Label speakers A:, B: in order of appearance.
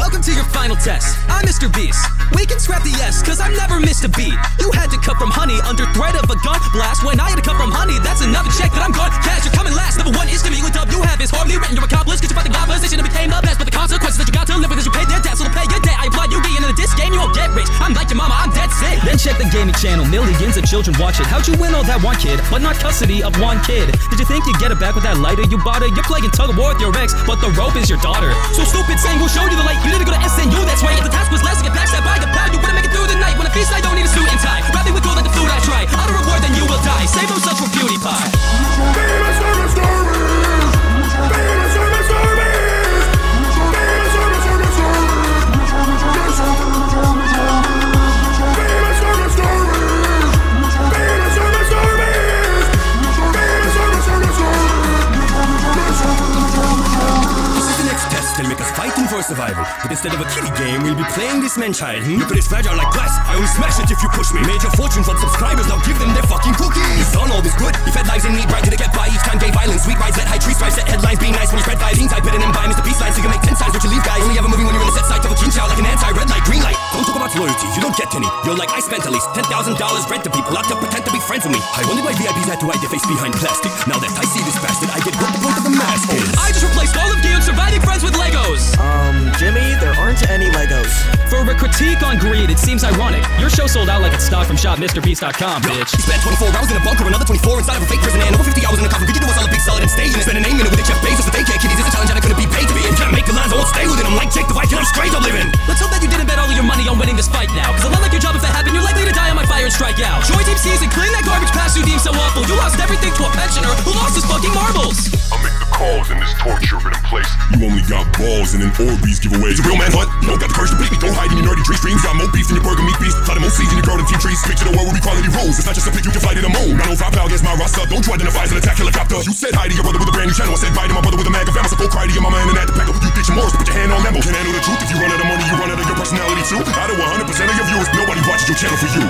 A: Welcome to your final test. I'm Mr. Beast. We can scrap the S, cause I've never missed a beat. You had to cut from honey under threat of a gun blast. When I had to cut from honey, that's another check that I'm gone. Cash, you're coming last. Number one is to be you dub. You have his hardly written. You're accomplished, cause you're the to I'm like your mama, I'm dead sick. Then check the gaming channel. Millions of children watch it. How'd you win all that one kid, but not custody of one kid? Did you think you'd get it back with that lighter you bought it? You're playing tug of war with your ex, but the rope is your daughter. So stupid saying we'll show you the light. You didn't go to SNU, that's right. If the task make
B: us fighting for survival. But instead of a kiddie game, we'll be playing this man child. Hmm? Look at this fragile like glass. I will smash it if you push me. Made your fortune from subscribers, now give them their fucking cookies. He's done all this good. He fed lives in need, bright to get by. Each time gay violence, sweet rides, let high trees strive, set headlines, be nice when you spread vibes. Teens, I bet them by Mr. Peace lines, so you can make ten signs what you leave, guys. Only ever moving when you're in the set sight of a king child, like an anti red light, green light. Don't talk about loyalty, you don't get any. You're like, I spent at least ten thousand dollars rent to people out to pretend to be friends with me. I wonder why VIPs had to hide their face behind plastic. Now that I see this bastard, I get what the point
A: critique on greed, it seems ironic. Your show sold out like it's stock from shopmrbeast.com, bitch.
B: Spent 24 hours in a bunker, another 24 inside of a fake prison, and over 50 hours in a coffin. Could you do us all a big solid and stay in it? Spend a name in it with a Jeff Bezos, the daycare kitties. It's a challenge and I couldn't be paid to be in. Can't make the lines, I won't stay within. I'm like Jake the Viking, I'm straight up living.
A: Let's hope that you didn't bet all of your money on winning this fight now. Cause a lot like your job if that happened, you're likely to die on my fire and strike out. Join Team Season, clean that garbage past you deem so awful. You lost everything to a pensioner who lost his fucking marbles.
C: Calls in this in place.
D: You only got balls and an Orbeez giveaway.
B: It's a real man hunt. You don't got the courage to beat me. Don't hide in your nerdy tree streams. Got more beef than your burger meat beast. Fly the most seeds in your garden tea trees. Picture the world with equality rules. It's not just a pick you can fly to the moon. 905 pound against my roster. Don't try to identify as an attack helicopter. You said hi to your brother with a brand new channel. I said bye to my brother with a mag of ammo. So go cry to your mama and an at the pack. You bitch Morris, put your hand on them. Can't handle the truth. If you run out of money, you run out of your personality too. Out of 100% of your viewers, nobody watches your channel for you.